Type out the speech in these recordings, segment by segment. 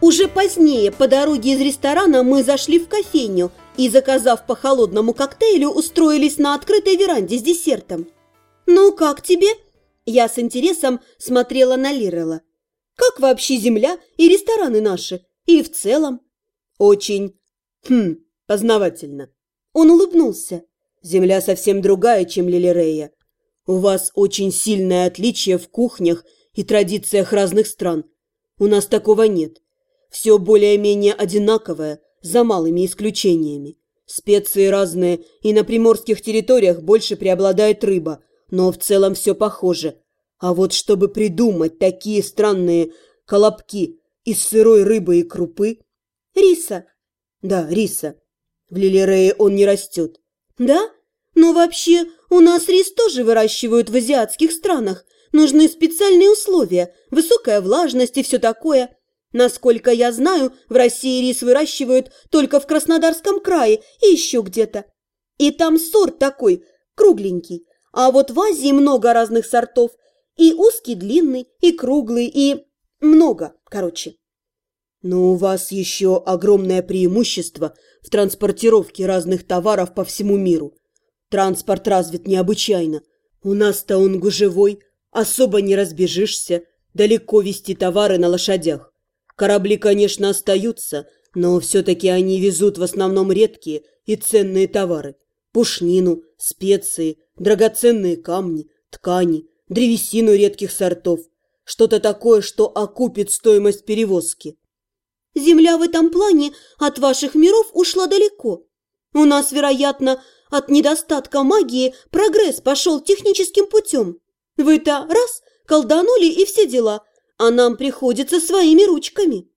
Уже позднее, по дороге из ресторана, мы зашли в кофейню и, заказав по холодному коктейлю, устроились на открытой веранде с десертом. «Ну, как тебе?» Я с интересом смотрела на Лирела. «Как вообще земля и рестораны наши? И в целом?» «Очень, хм, познавательно». Он улыбнулся. «Земля совсем другая, чем Лилирея. У вас очень сильное отличие в кухнях и традициях разных стран. У нас такого нет. Все более-менее одинаковое, за малыми исключениями. Специи разные, и на приморских территориях больше преобладает рыба, но в целом все похоже. А вот чтобы придумать такие странные колобки из сырой рыбы и крупы... Риса. Да, риса. В Лилирее он не растет. Да? Но вообще у нас рис тоже выращивают в азиатских странах. Нужны специальные условия, высокая влажность и все такое. Насколько я знаю, в России рис выращивают только в Краснодарском крае и еще где-то. И там сорт такой, кругленький. А вот в Азии много разных сортов. И узкий, длинный, и круглый, и... много, короче. Но у вас еще огромное преимущество в транспортировке разных товаров по всему миру. Транспорт развит необычайно. У нас-то он гужевой, особо не разбежишься, далеко вести товары на лошадях. Корабли, конечно, остаются, но все-таки они везут в основном редкие и ценные товары. Пушнину, специи, драгоценные камни, ткани, древесину редких сортов. Что-то такое, что окупит стоимость перевозки. Земля в этом плане от ваших миров ушла далеко. У нас, вероятно, от недостатка магии прогресс пошел техническим путем. Вы-то раз, колданули и все дела, а нам приходится своими ручками.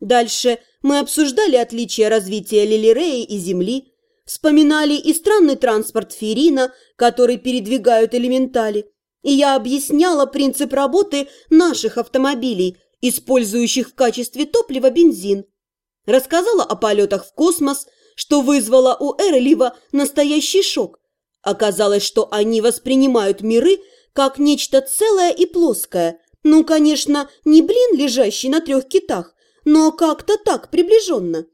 Дальше мы обсуждали отличия развития Лилиреи и Земли, вспоминали и странный транспорт Ферина, который передвигают элементали, и я объясняла принцип работы наших автомобилей, использующих в качестве топлива бензин. Рассказала о полетах в космос – что вызвало у Эрлива настоящий шок. Оказалось, что они воспринимают миры как нечто целое и плоское. Ну, конечно, не блин, лежащий на трех китах, но как-то так приближенно.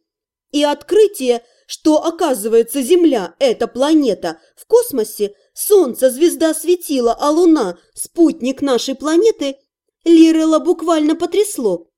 И открытие, что, оказывается, Земля – это планета в космосе, Солнце – звезда светила, а Луна – спутник нашей планеты, Лирела буквально потрясло.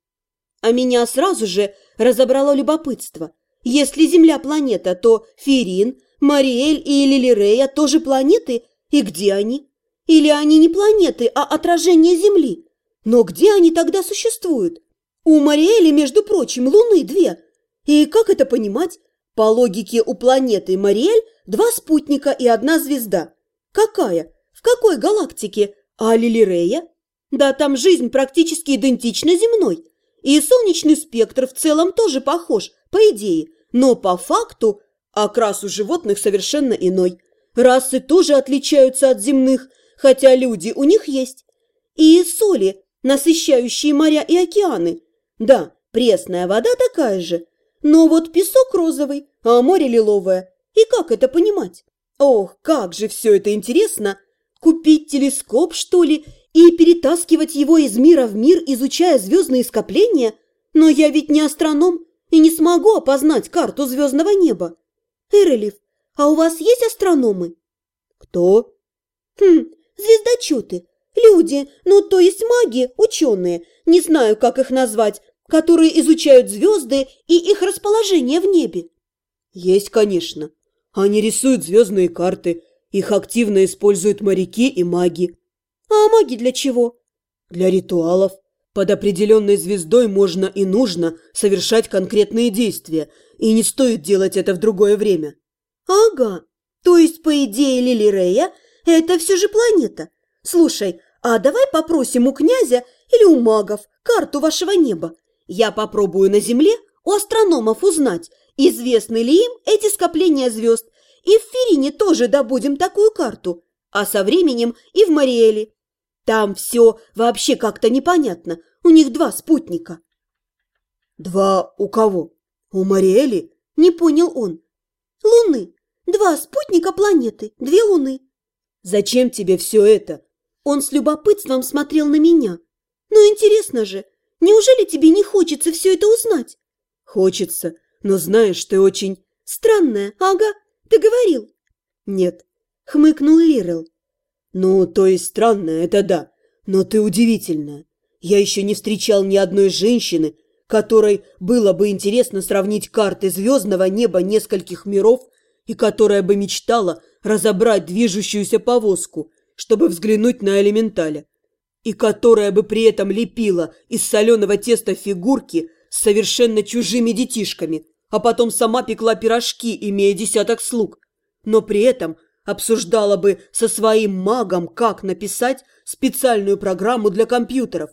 А меня сразу же разобрало любопытство – если Земля планета, то Ферин, Мариэль и Лилирея тоже планеты? И где они? Или они не планеты, а отражение Земли? Но где они тогда существуют? У Мариэли, между прочим, Луны две. И как это понимать? По логике, у планеты Мариэль два спутника и одна звезда. Какая? В какой галактике? А Лилирея? Да там жизнь практически идентична земной. И солнечный спектр в целом тоже похож, по идее, но по факту окрас у животных совершенно иной. Расы тоже отличаются от земных, хотя люди у них есть. И соли, насыщающие моря и океаны. Да, пресная вода такая же, но вот песок розовый, а море лиловое. И как это понимать? Ох, как же все это интересно! Купить телескоп, что ли, и перетаскивать его из мира в мир, изучая звездные скопления? Но я ведь не астроном, и не смогу опознать карту звездного неба. Эрелев, а у вас есть астрономы? Кто? Хм, звездочеты. Люди, ну то есть маги, ученые, не знаю, как их назвать, которые изучают звезды и их расположение в небе. Есть, конечно. Они рисуют звездные карты. Их активно используют моряки и маги. А маги для чего? Для ритуалов. Под определенной звездой можно и нужно совершать конкретные действия, и не стоит делать это в другое время. Ага, то есть, по идее Лилирея, это все же планета. Слушай, а давай попросим у князя или у магов карту вашего неба. Я попробую на Земле у астрономов узнать, известны ли им эти скопления звезд, и в Ферине тоже добудем такую карту, а со временем и в Мариэле. Там все вообще как-то непонятно. У них два спутника. Два у кого? У Мариэли? Не понял он. Луны. Два спутника планеты, две луны. Зачем тебе все это? Он с любопытством смотрел на меня. Ну, интересно же. Неужели тебе не хочется все это узнать? Хочется, но знаешь, ты очень... Странная, ага, ты говорил. Нет, хмыкнул Лирел. Ну, то есть странная, это да, но ты удивительная. Я еще не встречал ни одной женщины, которой было бы интересно сравнить карты звездного неба нескольких миров и которая бы мечтала разобрать движущуюся повозку, чтобы взглянуть на элементаля, и которая бы при этом лепила из соленого теста фигурки с совершенно чужими детишками, а потом сама пекла пирожки, имея десяток слуг, но при этом обсуждала бы со своим магом, как написать специальную программу для компьютеров.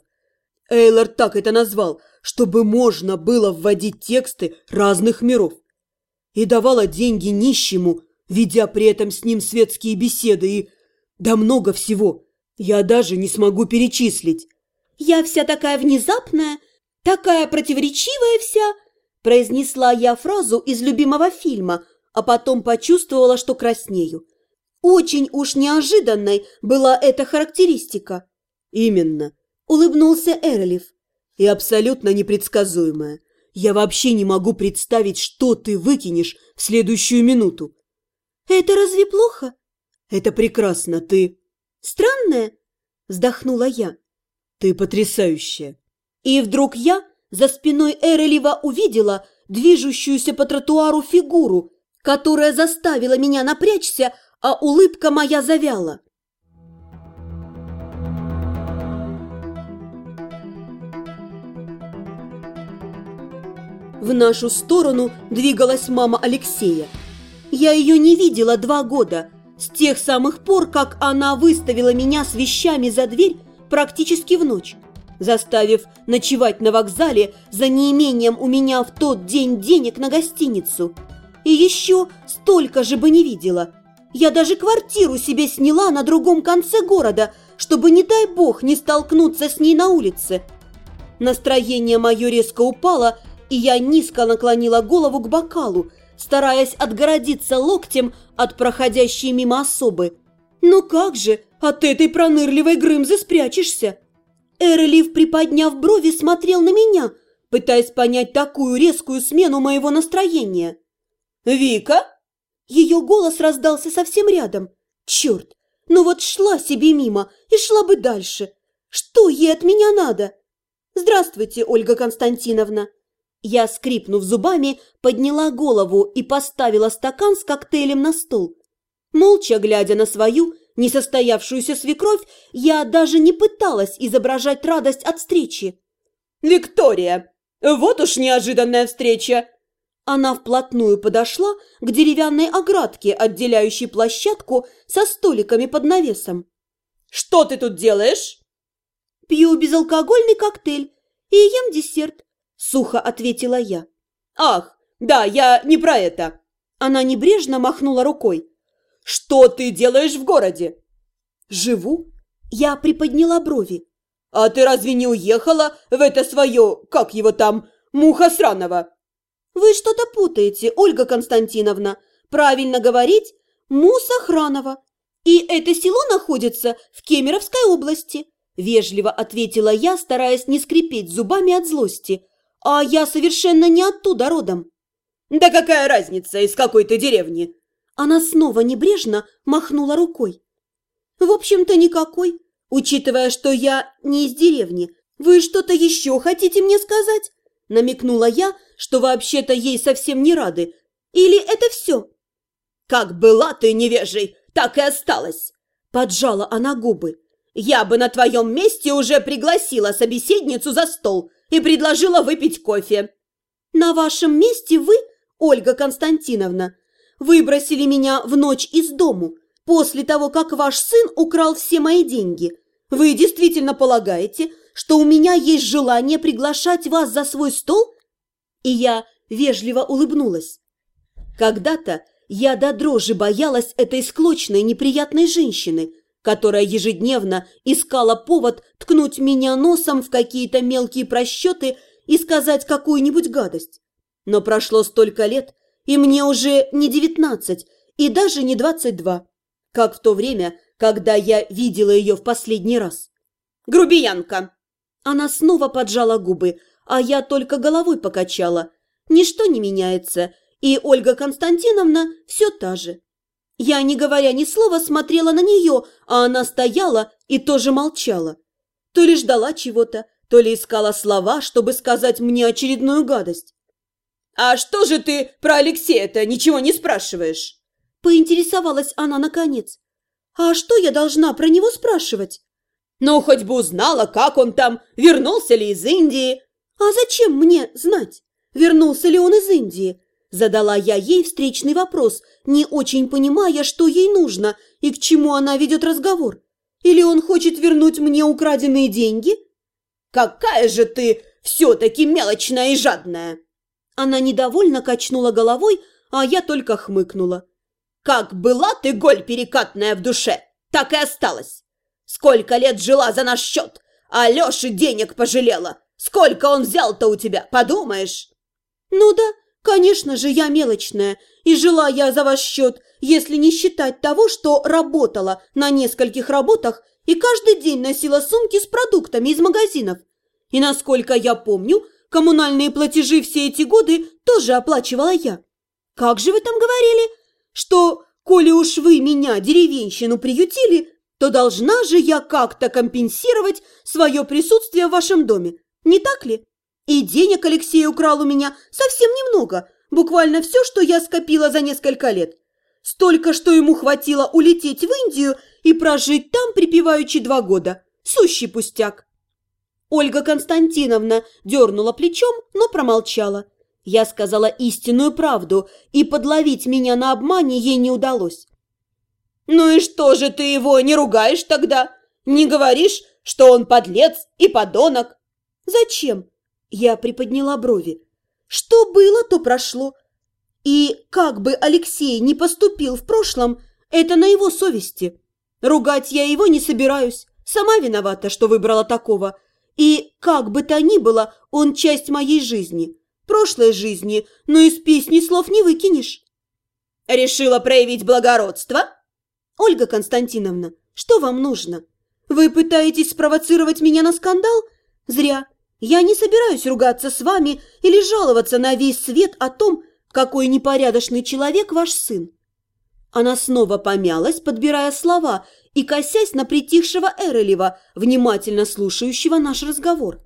Эйлор так это назвал, чтобы можно было вводить тексты разных миров. И давала деньги нищему, ведя при этом с ним светские беседы и... Да много всего. Я даже не смогу перечислить. «Я вся такая внезапная, такая противоречивая вся», произнесла я фразу из любимого фильма, а потом почувствовала, что краснею. Очень уж неожиданной была эта характеристика. Именно, улыбнулся Эрлиф. И абсолютно непредсказуемая. Я вообще не могу представить, что ты выкинешь в следующую минуту. Это разве плохо? Это прекрасно, ты... Странная, вздохнула я. Ты потрясающая. И вдруг я за спиной Эрелева увидела движущуюся по тротуару фигуру, которая заставила меня напрячься, а улыбка моя завяла. В нашу сторону двигалась мама Алексея. Я ее не видела два года, с тех самых пор, как она выставила меня с вещами за дверь практически в ночь, заставив ночевать на вокзале за неимением у меня в тот день денег на гостиницу. И еще столько же бы не видела – я даже квартиру себе сняла на другом конце города, чтобы, не дай бог, не столкнуться с ней на улице. Настроение мое резко упало, и я низко наклонила голову к бокалу, стараясь отгородиться локтем от проходящей мимо особы. «Ну как же, от этой пронырливой Грымзы спрячешься?» Эрелив, приподняв брови, смотрел на меня, пытаясь понять такую резкую смену моего настроения. «Вика?» Ее голос раздался совсем рядом. Черт, ну вот шла себе мимо и шла бы дальше. Что ей от меня надо? Здравствуйте, Ольга Константиновна. Я, скрипнув зубами, подняла голову и поставила стакан с коктейлем на стол. Молча глядя на свою несостоявшуюся свекровь, я даже не пыталась изображать радость от встречи. «Виктория, вот уж неожиданная встреча!» Она вплотную подошла к деревянной оградке, отделяющей площадку со столиками под навесом. «Что ты тут делаешь?» «Пью безалкогольный коктейль и ем десерт», – сухо ответила я. «Ах, да, я не про это!» Она небрежно махнула рукой. «Что ты делаешь в городе?» «Живу». Я приподняла брови. «А ты разве не уехала в это свое, как его там, муха сраного?» «Вы что-то путаете, Ольга Константиновна. Правильно говорить Мусохранова. И это село находится в Кемеровской области», – вежливо ответила я, стараясь не скрипеть зубами от злости. «А я совершенно не оттуда родом». «Да какая разница, из какой ты деревни?» Она снова небрежно махнула рукой. «В общем-то, никакой, учитывая, что я не из деревни. Вы что-то еще хотите мне сказать?» Намекнула я, что вообще-то ей совсем не рады. Или это все? Как была ты невежей, так и осталась. Поджала она губы. Я бы на твоем месте уже пригласила собеседницу за стол и предложила выпить кофе. На вашем месте вы, Ольга Константиновна, выбросили меня в ночь из дому после того, как ваш сын украл все мои деньги. Вы действительно полагаете, что у меня есть желание приглашать вас за свой стол?» И я вежливо улыбнулась. Когда-то я до дрожи боялась этой склочной неприятной женщины, которая ежедневно искала повод ткнуть меня носом в какие-то мелкие просчеты и сказать какую-нибудь гадость. Но прошло столько лет, и мне уже не девятнадцать и даже не двадцать два, как в то время, когда я видела ее в последний раз. «Грубиянка!» Она снова поджала губы, а я только головой покачала. Ничто не меняется, и Ольга Константиновна все та же. Я, не говоря ни слова, смотрела на нее, а она стояла и тоже молчала. То ли ждала чего-то, то ли искала слова, чтобы сказать мне очередную гадость. «А что же ты про Алексея-то ничего не спрашиваешь?» Поинтересовалась она наконец. «А что я должна про него спрашивать?» «Ну, хоть бы узнала, как он там, вернулся ли из Индии». «А зачем мне знать, вернулся ли он из Индии?» Задала я ей встречный вопрос, не очень понимая, что ей нужно и к чему она ведет разговор. Или он хочет вернуть мне украденные деньги? «Какая же ты все-таки мелочная и жадная!» Она недовольно качнула головой, а я только хмыкнула. «Как была ты голь перекатная в душе, так и осталась. Сколько лет жила за наш счет, а Леши денег пожалела. Сколько он взял-то у тебя, подумаешь?» «Ну да, конечно же, я мелочная, и жила я за ваш счет, если не считать того, что работала на нескольких работах и каждый день носила сумки с продуктами из магазинов. И, насколько я помню, коммунальные платежи все эти годы тоже оплачивала я. Как же вы там говорили, что, коли уж вы меня, деревенщину, приютили, то должна же я как-то компенсировать свое присутствие в вашем доме, не так ли? И денег Алексей украл у меня совсем немного, буквально все, что я скопила за несколько лет. Столько, что ему хватило улететь в Индию и прожить там припеваючи два года. Сущий пустяк. Ольга Константиновна дернула плечом, но промолчала. Я сказала истинную правду, и подловить меня на обмане ей не удалось. «Ну и что же ты его не ругаешь тогда? Не говоришь, что он подлец и подонок?» «Зачем?» Я приподняла брови. «Что было, то прошло. И как бы Алексей не поступил в прошлом, это на его совести. Ругать я его не собираюсь. Сама виновата, что выбрала такого. И как бы то ни было, он часть моей жизни. Прошлой жизни, но из песни слов не выкинешь. Решила проявить благородство? Ольга Константиновна, что вам нужно? Вы пытаетесь спровоцировать меня на скандал? Зря. Я не собираюсь ругаться с вами или жаловаться на весь свет о том, какой непорядочный человек ваш сын!» Она снова помялась, подбирая слова и косясь на притихшего Эрелева, внимательно слушающего наш разговор.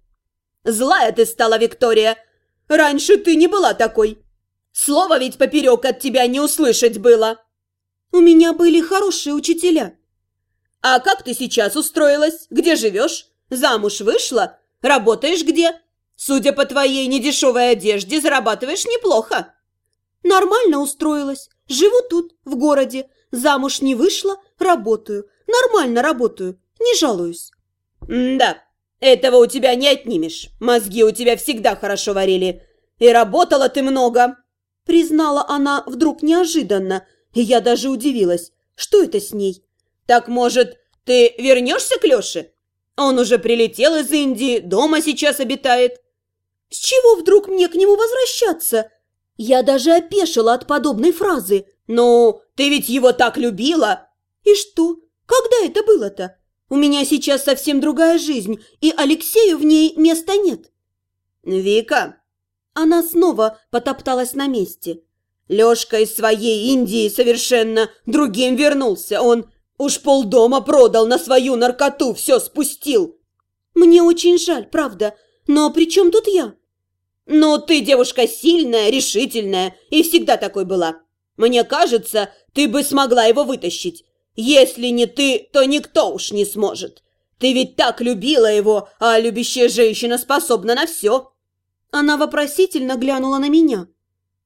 «Злая ты стала, Виктория! Раньше ты не была такой! Слово ведь поперек от тебя не услышать было!» «У меня были хорошие учителя!» «А как ты сейчас устроилась? Где живешь? Замуж вышла? Работаешь где? Судя по твоей недешевой одежде, зарабатываешь неплохо!» Нормально устроилась. Живу тут, в городе. Замуж не вышла, работаю. Нормально работаю, не жалуюсь. да, этого у тебя не отнимешь. Мозги у тебя всегда хорошо варили. И работала ты много. Признала она вдруг неожиданно, и я даже удивилась. Что это с ней? Так, может, ты вернешься к Леше? Он уже прилетел из Индии, дома сейчас обитает. С чего вдруг мне к нему возвращаться? Я даже опешила от подобной фразы. «Ну, ты ведь его так любила!» «И что? Когда это было-то? У меня сейчас совсем другая жизнь, и Алексею в ней места нет». «Вика!» Она снова потопталась на месте. «Лешка из своей Индии совершенно другим вернулся. Он уж полдома продал на свою наркоту, все спустил». «Мне очень жаль, правда. Но при чем тут я?» «Ну, ты девушка сильная, решительная и всегда такой была. Мне кажется, ты бы смогла его вытащить. Если не ты, то никто уж не сможет. Ты ведь так любила его, а любящая женщина способна на все». Она вопросительно глянула на меня.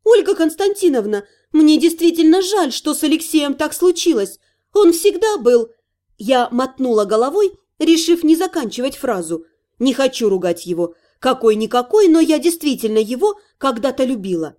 «Ольга Константиновна, мне действительно жаль, что с Алексеем так случилось. Он всегда был...» Я мотнула головой, решив не заканчивать фразу. «Не хочу ругать его. Какой-никакой, но я действительно его когда-то любила.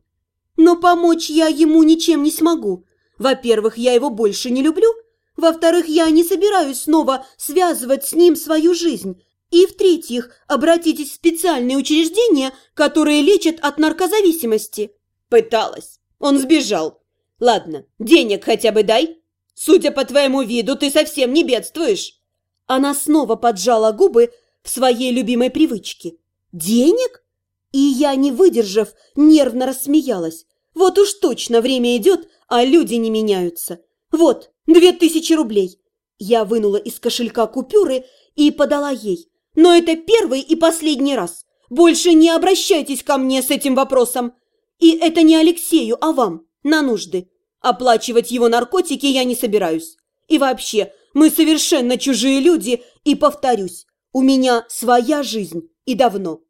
Но помочь я ему ничем не смогу. Во-первых, я его больше не люблю. Во-вторых, я не собираюсь снова связывать с ним свою жизнь. И в-третьих, обратитесь в специальные учреждения, которые лечат от наркозависимости. Пыталась. Он сбежал. Ладно, денег хотя бы дай. Судя по твоему виду, ты совсем не бедствуешь. Она снова поджала губы, в своей любимой привычке. Денег? И я, не выдержав, нервно рассмеялась. Вот уж точно время идет, а люди не меняются. Вот, две тысячи рублей. Я вынула из кошелька купюры и подала ей. Но это первый и последний раз. Больше не обращайтесь ко мне с этим вопросом. И это не Алексею, а вам, на нужды. Оплачивать его наркотики я не собираюсь. И вообще, мы совершенно чужие люди, и, повторюсь, у меня своя жизнь, и давно.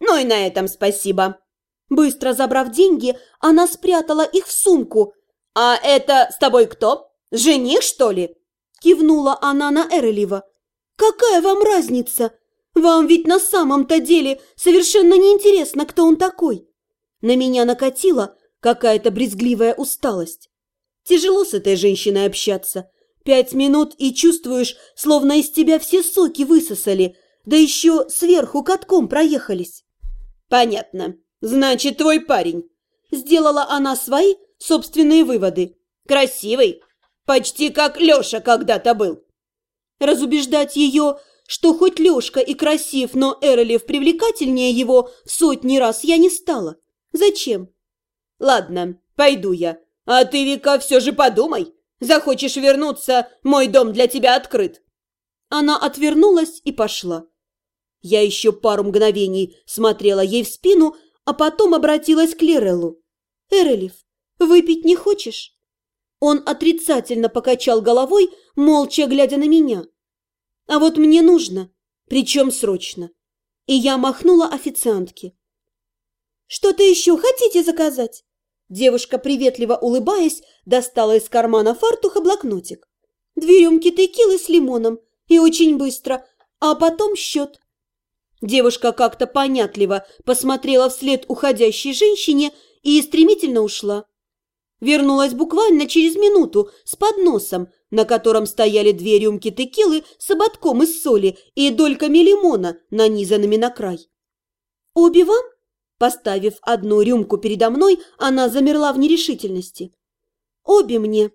Ну и на этом спасибо. Быстро забрав деньги, она спрятала их в сумку. «А это с тобой кто? Жених, что ли?» Кивнула она на Эрелева. «Какая вам разница? Вам ведь на самом-то деле совершенно неинтересно, кто он такой». На меня накатила какая-то брезгливая усталость. Тяжело с этой женщиной общаться. Пять минут и чувствуешь, словно из тебя все соки высосали, да еще сверху катком проехались. Понятно. Значит, твой парень. Сделала она свои собственные выводы. Красивый. Почти как Леша когда-то был. Разубеждать ее, что хоть Лешка и красив, но Эролев привлекательнее его в сотни раз я не стала. Зачем? Ладно, пойду я. А ты, Вика, все же подумай. Захочешь вернуться, мой дом для тебя открыт. Она отвернулась и пошла. Я еще пару мгновений смотрела ей в спину, а потом обратилась к Лиреллу. «Эрелев, выпить не хочешь?» Он отрицательно покачал головой, молча глядя на меня. «А вот мне нужно, причем срочно». И я махнула официантке. «Что-то еще хотите заказать?» Девушка, приветливо улыбаясь, достала из кармана фартуха блокнотик. «Две рюмки текилы с лимоном, и очень быстро, а потом счет». Девушка как-то понятливо посмотрела вслед уходящей женщине и стремительно ушла. Вернулась буквально через минуту с подносом, на котором стояли две рюмки текилы с ободком из соли и дольками лимона, нанизанными на край. «Обе вам?» Поставив одну рюмку передо мной, она замерла в нерешительности. «Обе мне!»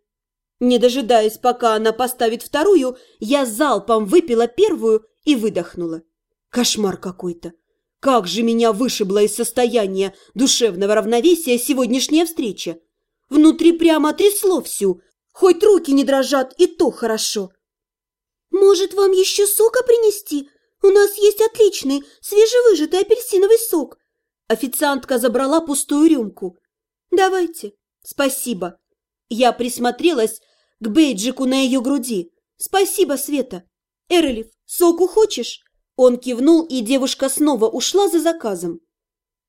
Не дожидаясь, пока она поставит вторую, я залпом выпила первую и выдохнула. Кошмар какой-то. Как же меня вышибла из состояния душевного равновесия сегодняшняя встреча. Внутри прямо трясло всю. Хоть руки не дрожат, и то хорошо. «Может, вам еще сока принести? У нас есть отличный, свежевыжатый апельсиновый сок». Официантка забрала пустую рюмку. «Давайте. Спасибо». Я присмотрелась к бейджику на ее груди. «Спасибо, Света. Эрлиф, соку хочешь?» Он кивнул, и девушка снова ушла за заказом.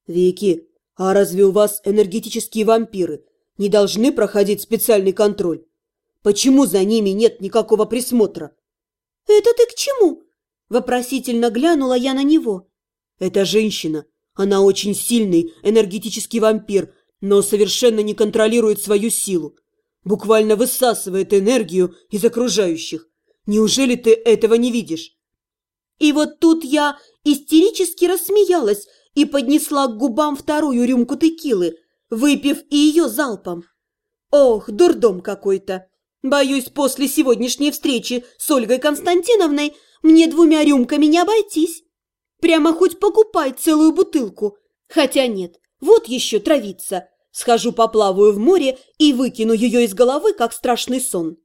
«Вики, а разве у вас энергетические вампиры не должны проходить специальный контроль? Почему за ними нет никакого присмотра?» «Это ты к чему?» Вопросительно глянула я на него. «Эта женщина, она очень сильный энергетический вампир, но совершенно не контролирует свою силу. Буквально высасывает энергию из окружающих. Неужели ты этого не видишь?» И вот тут я истерически рассмеялась и поднесла к губам вторую рюмку текилы, выпив и ее залпом. Ох, дурдом какой-то. Боюсь, после сегодняшней встречи с Ольгой Константиновной мне двумя рюмками не обойтись. Прямо хоть покупай целую бутылку. Хотя нет, вот еще травица. Схожу поплаваю в море и выкину ее из головы, как страшный сон.